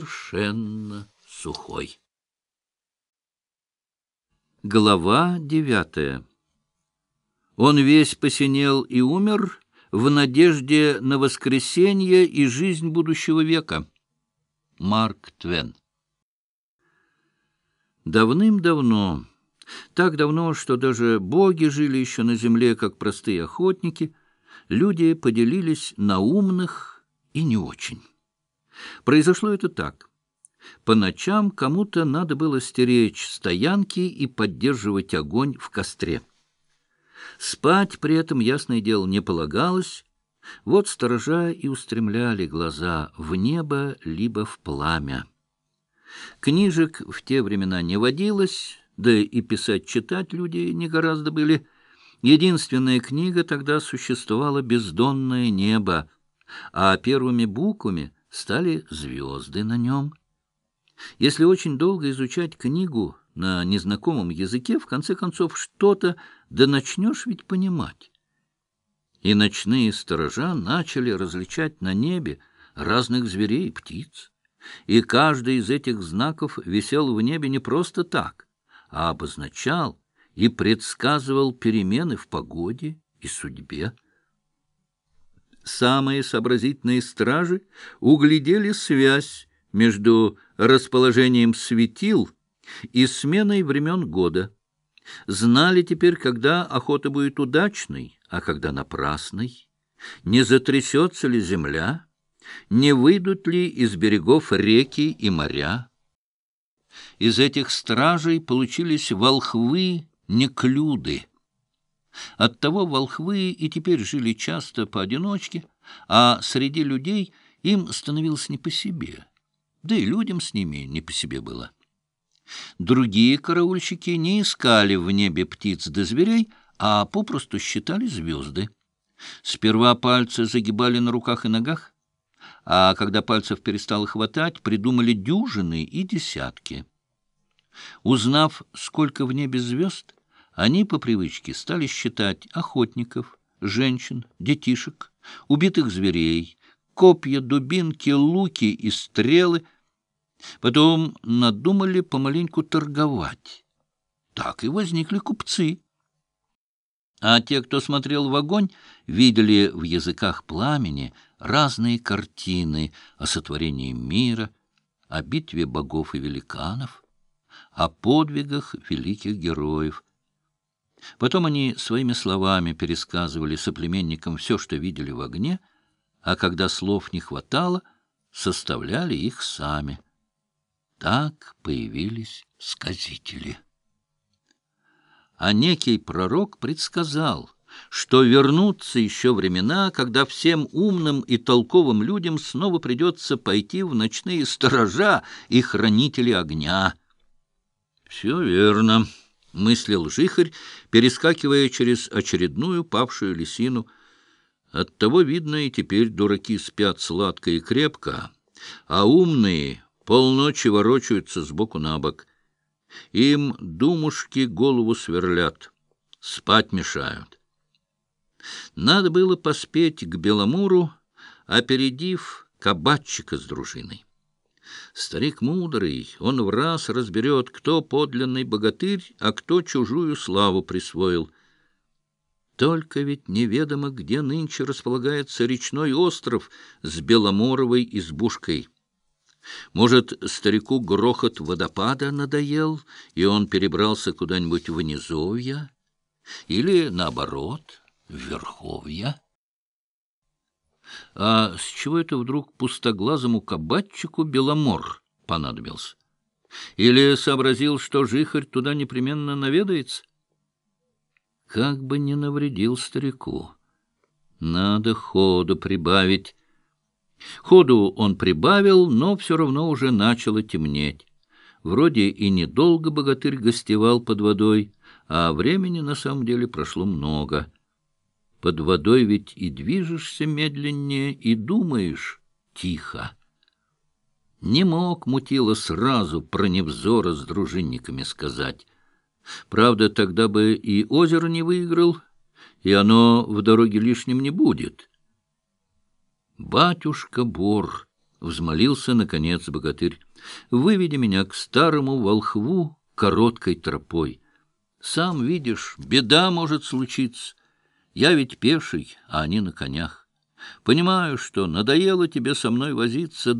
совершенно сухой. Глава девятая Он весь посинел и умер в надежде на воскресенье и жизнь будущего века. Марк Твен Давным-давно, так давно, что даже боги жили еще на земле, как простые охотники, люди поделились на умных и не очень. Произошло это так. По ночам кому-то надо было стеречь стоянки и поддерживать огонь в костре. Спать при этом, ясное дело, не полагалось. Вот сторожа и устремляли глаза в небо либо в пламя. Книжек в те времена не водилось, да и писать-читать люди не гораздо были. Единственная книга тогда существовала «Бездонное небо», а первыми буквами стали звезды на нем. Если очень долго изучать книгу на незнакомом языке, в конце концов что-то да начнешь ведь понимать. И ночные сторожа начали различать на небе разных зверей и птиц. И каждый из этих знаков висел в небе не просто так, а обозначал и предсказывал перемены в погоде и судьбе. Самые сообразительные стражи углядели связь между расположением светил и сменой времен года. Знали теперь, когда охота будет удачной, а когда напрасной, не затрясется ли земля, не выйдут ли из берегов реки и моря. Из этих стражей получились волхвы-неклюды. Оттого волхвы и теперь жили часто поодиночке, а среди людей им становилось не по себе, да и людям с ними не по себе было. Другие караульщики не искали в небе птиц да зверей, а попросту считали звезды. Сперва пальцы загибали на руках и ногах, а когда пальцев перестало хватать, придумали дюжины и десятки. Узнав, сколько в небе звезд, они по привычке стали считать охотников, женщин, детишек, убитых зверей, копья, дубинки, луки и стрелы. Потом надумали помаленьку торговать. Так и возникли купцы. А те, кто смотрел в огонь, видели в языках пламени разные картины о сотворении мира, о битве богов и великанов, о подвигах великих героев. Потом они своими словами пересказывали соплеменникам все, что видели в огне, а когда слов не хватало, составляли их сами. Так появились сказители а некий пророк предсказал, что вернутся еще времена, когда всем умным и толковым людям снова придется пойти в ночные сторожа и хранители огня. — Все верно, — мыслил жихарь, перескакивая через очередную павшую лисину. Оттого, видно, и теперь дураки спят сладко и крепко, а умные полночи ворочаются сбоку на бок — им думушки голову сверлят, спать мешают. Надо было поспеть к Беломуру, опередив кабачика с дружиной. Старик мудрый, он в раз разберет, кто подлинный богатырь, а кто чужую славу присвоил. Только ведь неведомо, где нынче располагается речной остров с беломоровой избушкой. Может, старику грохот водопада надоел, и он перебрался куда-нибудь в низовья? Или, наоборот, в верховья? А с чего это вдруг пустоглазому кабачику Беломор понадобился? Или сообразил, что жихарь туда непременно наведается? Как бы не навредил старику. Надо ходу прибавить, Ходу он прибавил, но все равно уже начало темнеть. Вроде и недолго богатырь гостевал под водой, а времени на самом деле прошло много. Под водой ведь и движешься медленнее, и думаешь тихо. Не мог Мутила сразу про Невзора с дружинниками сказать. Правда, тогда бы и озеро не выиграл, и оно в дороге лишним не будет. Батюшка Бор — взмолился, наконец, богатырь. — Выведи меня к старому волхву короткой тропой. Сам видишь, беда может случиться. Я ведь пеший, а они на конях. Понимаю, что надоело тебе со мной возиться,